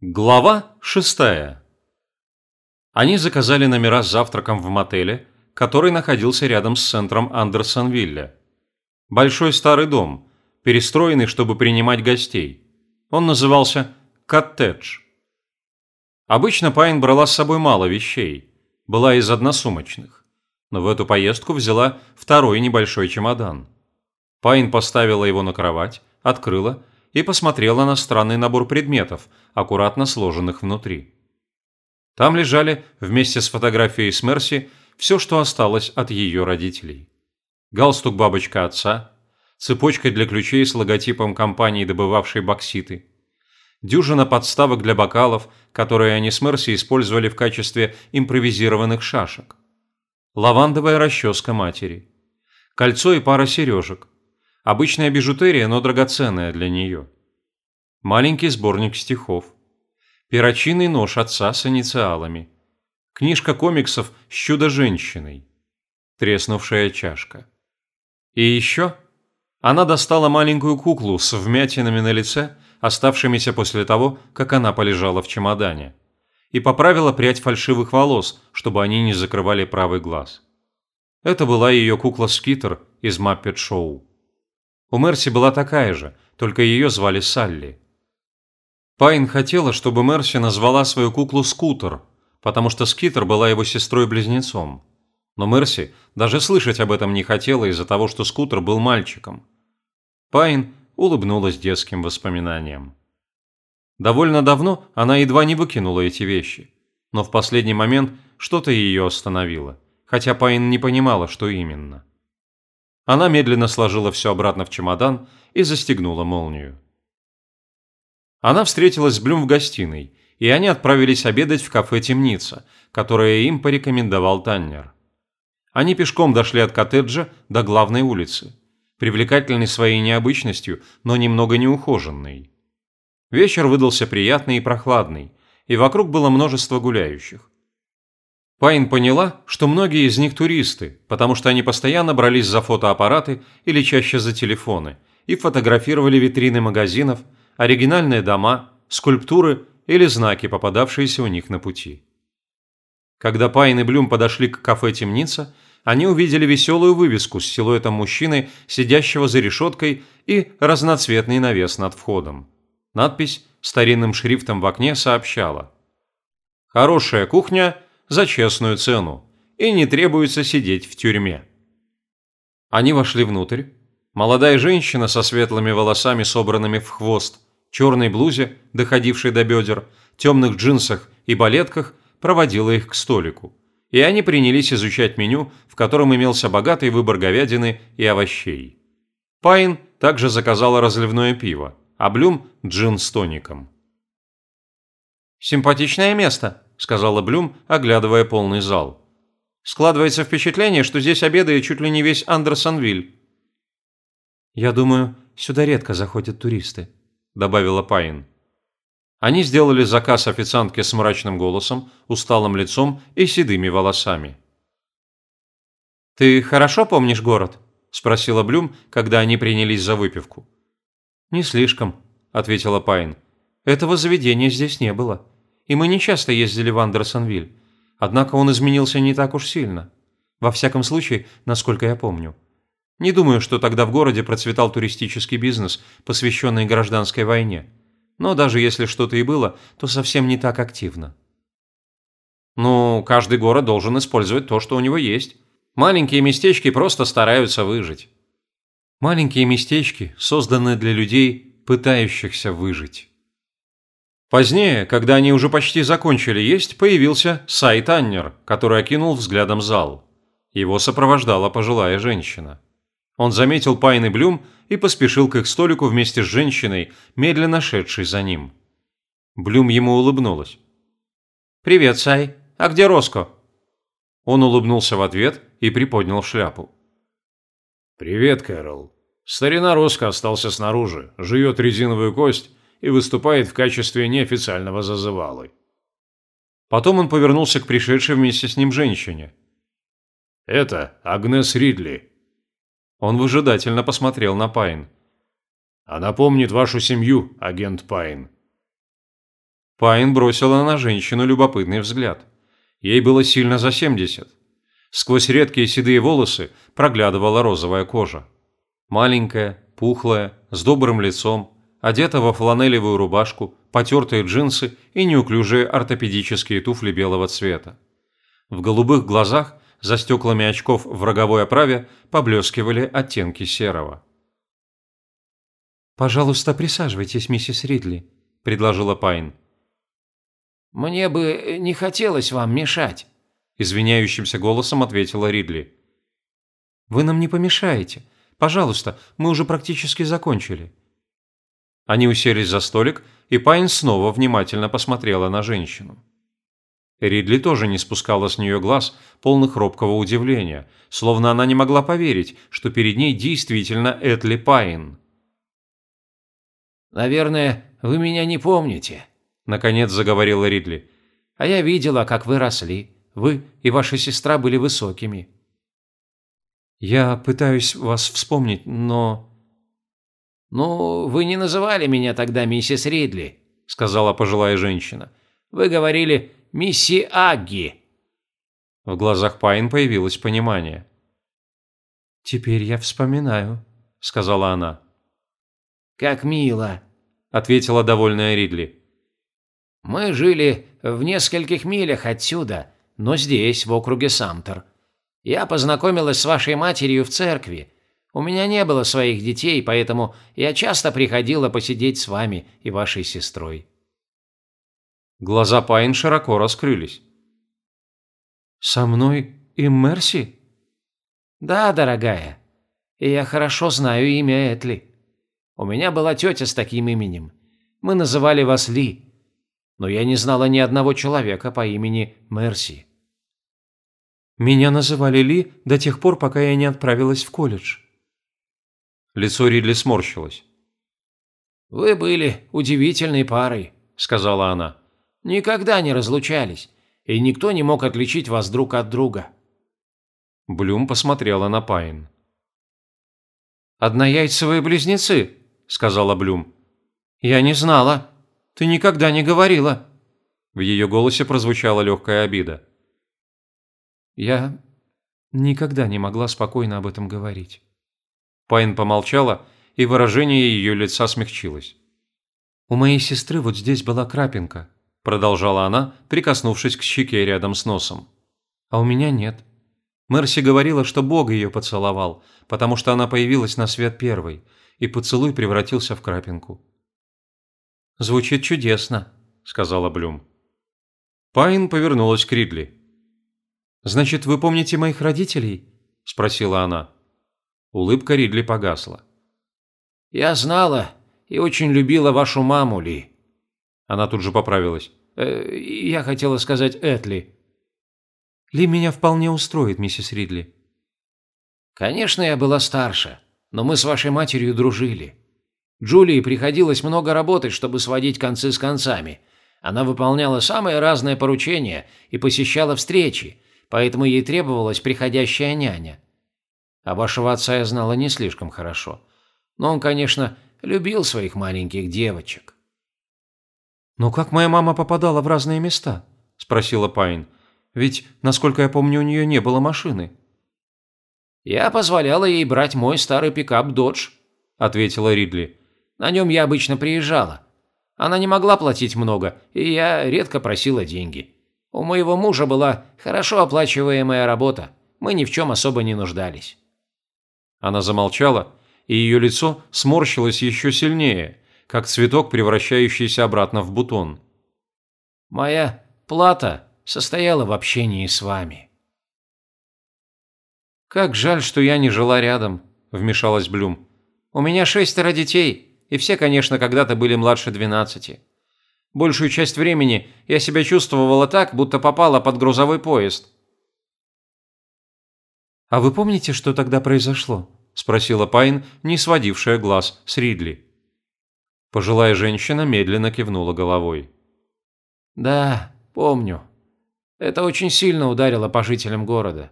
Глава шестая. Они заказали номера с завтраком в мотеле, который находился рядом с центром Андерсонвилля. Большой старый дом, перестроенный, чтобы принимать гостей. Он назывался «Коттедж». Обычно Пайн брала с собой мало вещей, была из односумочных, но в эту поездку взяла второй небольшой чемодан. Пайн поставила его на кровать, открыла и посмотрела на странный набор предметов, аккуратно сложенных внутри. Там лежали, вместе с фотографией с Мерси, все, что осталось от ее родителей. Галстук бабочка отца, цепочка для ключей с логотипом компании, добывавшей бокситы, дюжина подставок для бокалов, которые они с Мерси использовали в качестве импровизированных шашек, лавандовая расческа матери, кольцо и пара сережек, Обычная бижутерия, но драгоценная для нее. Маленький сборник стихов. Перочинный нож отца с инициалами. Книжка комиксов с чудо-женщиной. Треснувшая чашка. И еще она достала маленькую куклу с вмятинами на лице, оставшимися после того, как она полежала в чемодане, и поправила прядь фальшивых волос, чтобы они не закрывали правый глаз. Это была ее кукла Скитер из Маппет Шоу. У Мерси была такая же, только ее звали Салли. Пайн хотела, чтобы Мерси назвала свою куклу Скутер, потому что Скитер была его сестрой-близнецом. Но Мерси даже слышать об этом не хотела из-за того, что Скутер был мальчиком. Пайн улыбнулась детским воспоминаниям. Довольно давно она едва не выкинула эти вещи, но в последний момент что-то ее остановило, хотя Пайн не понимала, что именно. Она медленно сложила все обратно в чемодан и застегнула молнию. Она встретилась с Блюм в гостиной, и они отправились обедать в кафе «Темница», которое им порекомендовал Таннер. Они пешком дошли от коттеджа до главной улицы, привлекательной своей необычностью, но немного неухоженной. Вечер выдался приятный и прохладный, и вокруг было множество гуляющих. Пайн поняла, что многие из них туристы, потому что они постоянно брались за фотоаппараты или чаще за телефоны и фотографировали витрины магазинов, оригинальные дома, скульптуры или знаки, попадавшиеся у них на пути. Когда Пайн и Блюм подошли к кафе «Темница», они увидели веселую вывеску с силуэтом мужчины, сидящего за решеткой, и разноцветный навес над входом. Надпись старинным шрифтом в окне сообщала «Хорошая кухня за честную цену, и не требуется сидеть в тюрьме. Они вошли внутрь. Молодая женщина со светлыми волосами, собранными в хвост, черной блузе, доходившей до бедер, темных джинсах и балетках, проводила их к столику. И они принялись изучать меню, в котором имелся богатый выбор говядины и овощей. Пайн также заказала разливное пиво, а Блюм – джин с тоником. «Симпатичное место», – сказала Блюм, оглядывая полный зал. «Складывается впечатление, что здесь обедает чуть ли не весь Андерсонвиль». «Я думаю, сюда редко заходят туристы», – добавила Пайн. Они сделали заказ официантке с мрачным голосом, усталым лицом и седыми волосами. «Ты хорошо помнишь город?» – спросила Блюм, когда они принялись за выпивку. «Не слишком», – ответила Пайн. «Этого заведения здесь не было и мы не часто ездили в Андерсонвиль. Однако он изменился не так уж сильно. Во всяком случае, насколько я помню. Не думаю, что тогда в городе процветал туристический бизнес, посвященный гражданской войне. Но даже если что-то и было, то совсем не так активно. Ну, каждый город должен использовать то, что у него есть. Маленькие местечки просто стараются выжить. Маленькие местечки созданы для людей, пытающихся выжить. Позднее, когда они уже почти закончили есть, появился Сай Таннер, который окинул взглядом зал. Его сопровождала пожилая женщина. Он заметил Пайн и Блюм и поспешил к их столику вместе с женщиной, медленно шедшей за ним. Блюм ему улыбнулась. «Привет, Сай. А где Роско?» Он улыбнулся в ответ и приподнял шляпу. «Привет, Кэрол. Старина Роско остался снаружи, жует резиновую кость и выступает в качестве неофициального зазывалы. Потом он повернулся к пришедшей вместе с ним женщине. «Это Агнес Ридли». Он выжидательно посмотрел на Пайн. «Она помнит вашу семью, агент Пайн». Пайн бросила на женщину любопытный взгляд. Ей было сильно за 70. Сквозь редкие седые волосы проглядывала розовая кожа. Маленькая, пухлая, с добрым лицом, одета во фланелевую рубашку, потертые джинсы и неуклюжие ортопедические туфли белого цвета. В голубых глазах, за стеклами очков в роговой оправе, поблескивали оттенки серого. «Пожалуйста, присаживайтесь, миссис Ридли», – предложила Пайн. «Мне бы не хотелось вам мешать», – извиняющимся голосом ответила Ридли. «Вы нам не помешаете. Пожалуйста, мы уже практически закончили». Они уселись за столик, и Пайн снова внимательно посмотрела на женщину. Ридли тоже не спускала с нее глаз, полных робкого удивления, словно она не могла поверить, что перед ней действительно Этли Пайн. «Наверное, вы меня не помните», – наконец заговорила Ридли. «А я видела, как вы росли. Вы и ваша сестра были высокими». «Я пытаюсь вас вспомнить, но...» «Ну, вы не называли меня тогда миссис Ридли», – сказала пожилая женщина. «Вы говорили «мисси Агги». В глазах Пайн появилось понимание. «Теперь я вспоминаю», – сказала она. «Как мило», – ответила довольная Ридли. «Мы жили в нескольких милях отсюда, но здесь, в округе Самтер. Я познакомилась с вашей матерью в церкви, у меня не было своих детей, поэтому я часто приходила посидеть с вами и вашей сестрой». Глаза Пайн широко раскрылись. «Со мной и Мерси?» «Да, дорогая. И я хорошо знаю имя Этли. У меня была тетя с таким именем. Мы называли вас Ли. Но я не знала ни одного человека по имени Мерси». «Меня называли Ли до тех пор, пока я не отправилась в колледж». Лицо Ридли сморщилось. «Вы были удивительной парой», – сказала она. «Никогда не разлучались, и никто не мог отличить вас друг от друга». Блюм посмотрела на Пайн. «Однояйцевые близнецы», – сказала Блюм. «Я не знала. Ты никогда не говорила». В ее голосе прозвучала легкая обида. «Я никогда не могла спокойно об этом говорить». Пайн помолчала, и выражение ее лица смягчилось. «У моей сестры вот здесь была крапинка», – продолжала она, прикоснувшись к щеке рядом с носом. «А у меня нет. Мерси говорила, что Бог ее поцеловал, потому что она появилась на свет первой, и поцелуй превратился в крапинку». «Звучит чудесно», – сказала Блюм. Пайн повернулась к Ридли. «Значит, вы помните моих родителей?» – спросила она. Улыбка Ридли погасла. «Я знала и очень любила вашу маму, Ли». Она тут же поправилась. Э, «Я хотела сказать Этли». «Ли меня вполне устроит, миссис Ридли». «Конечно, я была старше, но мы с вашей матерью дружили. Джулии приходилось много работать, чтобы сводить концы с концами. Она выполняла самые разные поручения и посещала встречи, поэтому ей требовалась приходящая няня. А вашего отца я знала не слишком хорошо. Но он, конечно, любил своих маленьких девочек. «Но как моя мама попадала в разные места?» – спросила Пайн. «Ведь, насколько я помню, у нее не было машины». «Я позволяла ей брать мой старый пикап «Додж», – ответила Ридли. «На нем я обычно приезжала. Она не могла платить много, и я редко просила деньги. У моего мужа была хорошо оплачиваемая работа. Мы ни в чем особо не нуждались». Она замолчала, и ее лицо сморщилось еще сильнее, как цветок, превращающийся обратно в бутон. «Моя плата состояла в общении с вами». «Как жаль, что я не жила рядом», – вмешалась Блюм. «У меня шестеро детей, и все, конечно, когда-то были младше двенадцати. Большую часть времени я себя чувствовала так, будто попала под грузовой поезд. «А вы помните, что тогда произошло?» – спросила Пайн, не сводившая глаз с Ридли. Пожилая женщина медленно кивнула головой. «Да, помню. Это очень сильно ударило по жителям города.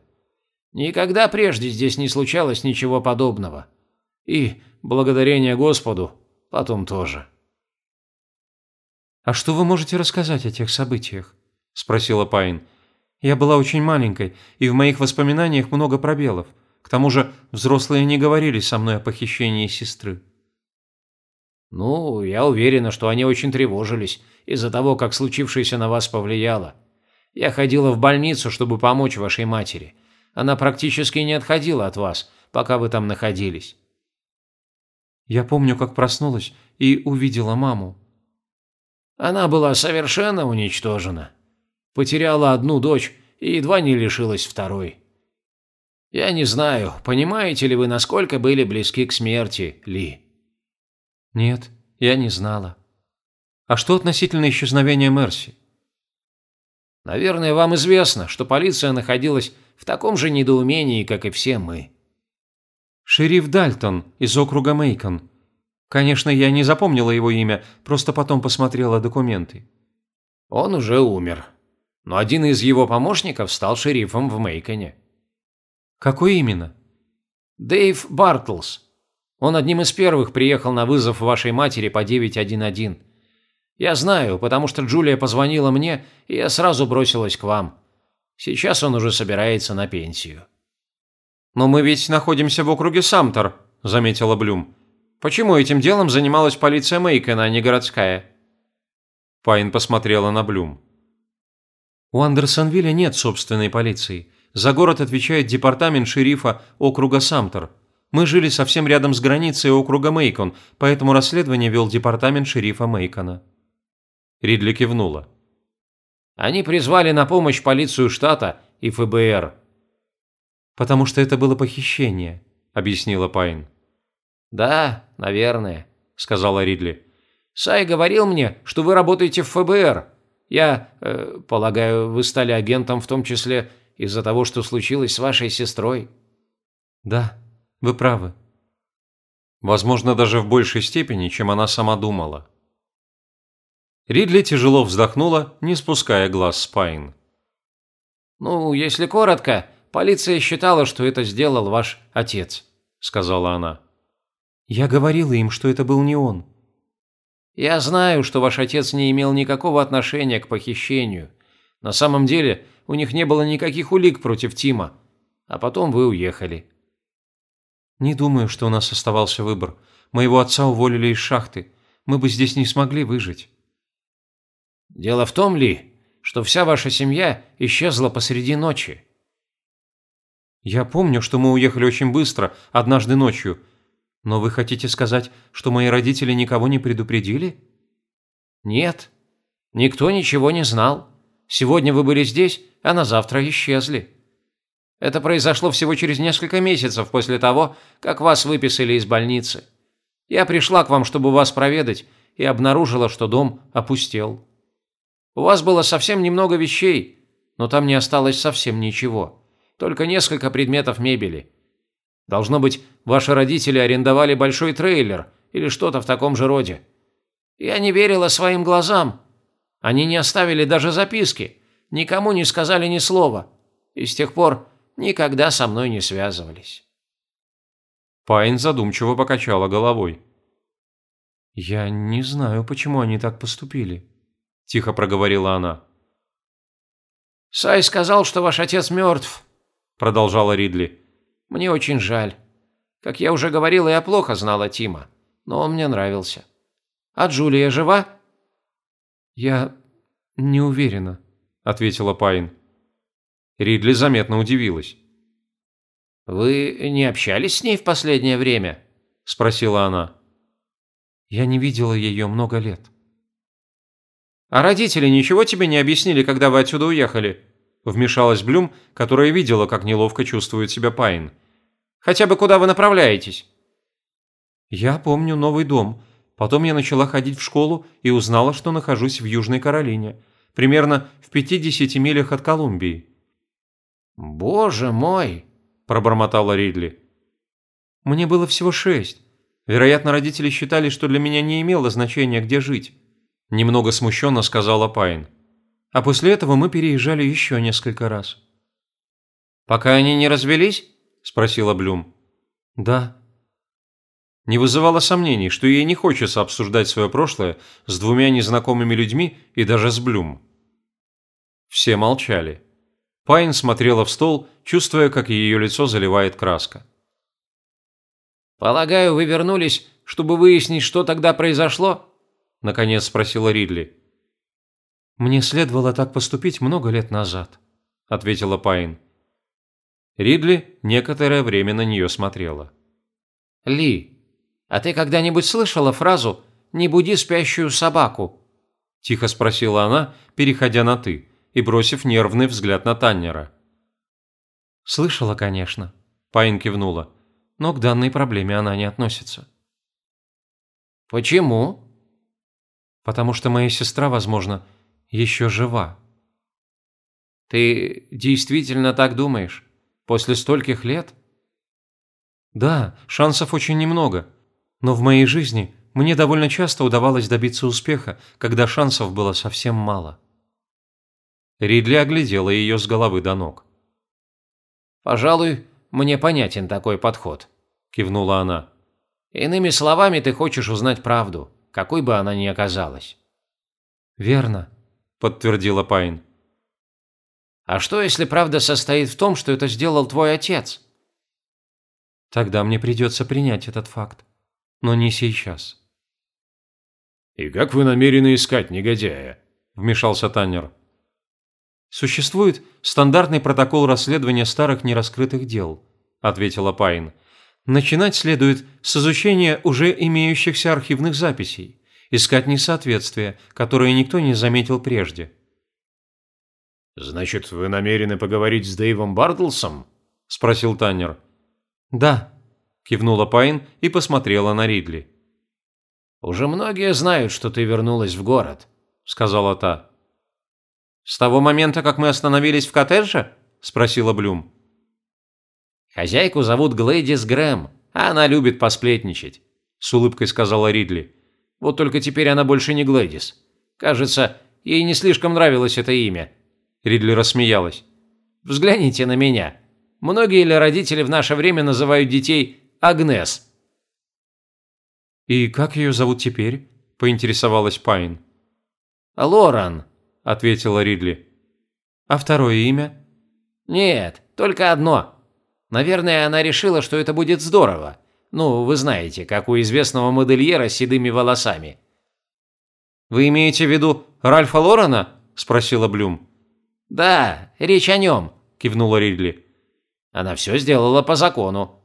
Никогда прежде здесь не случалось ничего подобного. И, благодарение Господу, потом тоже». «А что вы можете рассказать о тех событиях?» – спросила Пайн. «Я была очень маленькой, и в моих воспоминаниях много пробелов. К тому же взрослые не говорили со мной о похищении сестры». «Ну, я уверена, что они очень тревожились из-за того, как случившееся на вас повлияло. Я ходила в больницу, чтобы помочь вашей матери. Она практически не отходила от вас, пока вы там находились». «Я помню, как проснулась и увидела маму. Она была совершенно уничтожена. Потеряла одну дочь и едва не лишилась второй. Я не знаю, понимаете ли вы, насколько были близки к смерти, Ли? Нет, я не знала. А что относительно исчезновения Мерси? Наверное, вам известно, что полиция находилась в таком же недоумении, как и все мы. Шериф Дальтон из округа Мейкон Конечно, я не запомнила его имя, просто потом посмотрела документы. Он уже умер. Но один из его помощников стал шерифом в Мейконе. Какой именно? Дэйв Бартлс. Он одним из первых приехал на вызов вашей матери по 911. Я знаю, потому что Джулия позвонила мне, и я сразу бросилась к вам. Сейчас он уже собирается на пенсию. «Но мы ведь находимся в округе Самтер», – заметила Блюм. Почему этим делом занималась полиция Мейкена, а не городская?» Пайн посмотрела на Блюм. «У Андерсонвилля нет собственной полиции. За город отвечает департамент шерифа округа Самтер. Мы жили совсем рядом с границей округа Мейкон, поэтому расследование вел департамент шерифа Мейкона». Ридли кивнула. «Они призвали на помощь полицию штата и ФБР». «Потому что это было похищение», – объяснила Пайн. «Да, наверное», – сказала Ридли. «Сай говорил мне, что вы работаете в ФБР. Я, э, полагаю, вы стали агентом в том числе из-за того, что случилось с вашей сестрой». «Да, вы правы». Возможно, даже в большей степени, чем она сама думала. Ридли тяжело вздохнула, не спуская глаз с Пайн. «Ну, если коротко, полиция считала, что это сделал ваш отец», – сказала она. Я говорила им, что это был не он. Я знаю, что ваш отец не имел никакого отношения к похищению. На самом деле, у них не было никаких улик против Тима. А потом вы уехали. Не думаю, что у нас оставался выбор. Моего отца уволили из шахты. Мы бы здесь не смогли выжить. Дело в том, Ли, что вся ваша семья исчезла посреди ночи. Я помню, что мы уехали очень быстро, однажды ночью, но вы хотите сказать, что мои родители никого не предупредили? Нет. Никто ничего не знал. Сегодня вы были здесь, а на завтра исчезли. Это произошло всего через несколько месяцев после того, как вас выписали из больницы. Я пришла к вам, чтобы вас проведать, и обнаружила, что дом опустел. У вас было совсем немного вещей, но там не осталось совсем ничего. Только несколько предметов мебели – Должно быть, ваши родители арендовали большой трейлер или что-то в таком же роде. Я не верила своим глазам. Они не оставили даже записки, никому не сказали ни слова. И с тех пор никогда со мной не связывались. Пайн задумчиво покачала головой. «Я не знаю, почему они так поступили», – тихо проговорила она. «Сай сказал, что ваш отец мертв», – продолжала Ридли. Мне очень жаль. Как я уже говорила, я плохо знала Тима, но он мне нравился. А Джулия жива?» «Я не уверена», – ответила Пайн. Ридли заметно удивилась. «Вы не общались с ней в последнее время?» – спросила она. «Я не видела ее много лет». «А родители ничего тебе не объяснили, когда вы отсюда уехали?» Вмешалась Блюм, которая видела, как неловко чувствует себя Пайн. Хотя бы куда вы направляетесь?» «Я помню новый дом. Потом я начала ходить в школу и узнала, что нахожусь в Южной Каролине, примерно в 50 милях от Колумбии». «Боже мой!» – пробормотала Ридли. «Мне было всего шесть. Вероятно, родители считали, что для меня не имело значения, где жить», – немного смущенно сказала Пайн. «А после этого мы переезжали еще несколько раз». «Пока они не развелись?» – спросила Блюм. «Да». Не вызывало сомнений, что ей не хочется обсуждать свое прошлое с двумя незнакомыми людьми и даже с Блюм. Все молчали. Пайн смотрела в стол, чувствуя, как ее лицо заливает краска. «Полагаю, вы вернулись, чтобы выяснить, что тогда произошло?» – наконец спросила Ридли. «Мне следовало так поступить много лет назад», – ответила Пайн. Ридли некоторое время на нее смотрела. «Ли, а ты когда-нибудь слышала фразу «не буди спящую собаку»?» – тихо спросила она, переходя на «ты» и бросив нервный взгляд на Таннера. «Слышала, конечно», – Пайн кивнула, – «но к данной проблеме она не относится». «Почему?» «Потому что моя сестра, возможно, еще жива». «Ты действительно так думаешь? После стольких лет?» «Да, шансов очень немного. Но в моей жизни мне довольно часто удавалось добиться успеха, когда шансов было совсем мало». Ридли оглядела ее с головы до ног. «Пожалуй, мне понятен такой подход», – кивнула она. «Иными словами, ты хочешь узнать правду, какой бы она ни оказалась». «Верно», – подтвердила Пайн. «А что, если правда состоит в том, что это сделал твой отец?» «Тогда мне придется принять этот факт, но не сейчас». «И как вы намерены искать негодяя?» – вмешался Таннер. «Существует стандартный протокол расследования старых нераскрытых дел», – ответила Пайн. «Начинать следует с изучения уже имеющихся архивных записей, искать несоответствия, которые никто не заметил прежде». «Значит, вы намерены поговорить с Дэйвом Бартлсом?» – спросил Таннер. «Да», – кивнула Пайн и посмотрела на Ридли. «Уже многие знают, что ты вернулась в город», – сказала та. «С того момента, как мы остановились в коттедже?» – спросила Блюм. «Хозяйку зовут Глэдис Грэм, а она любит посплетничать», – с улыбкой сказала Ридли. «Вот только теперь она больше не Глэдис. Кажется, ей не слишком нравилось это имя». Ридли рассмеялась. «Взгляните на меня. Многие ли родители в наше время называют детей Агнес?» «И как ее зовут теперь?» – поинтересовалась Пайн. «Лоран», – ответила Ридли. «А второе имя?» «Нет, только одно. Наверное, она решила, что это будет здорово. Ну, вы знаете, как у известного модельера с седыми волосами». «Вы имеете в виду Ральфа Лорана?» – спросила Блюм. «Да, речь о нем», – кивнула Ридли. «Она все сделала по закону.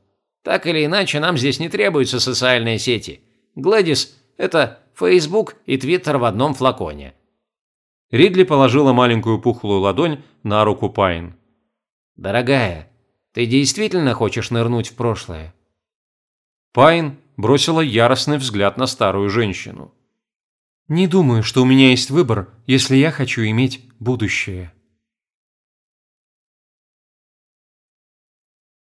Так или иначе, нам здесь не требуются социальные сети. Гладис – это Facebook и Twitter в одном флаконе. Ридли положила маленькую пухлую ладонь на руку Пайн. «Дорогая, ты действительно хочешь нырнуть в прошлое?» Пайн бросила яростный взгляд на старую женщину. «Не думаю, что у меня есть выбор, если я хочу иметь будущее».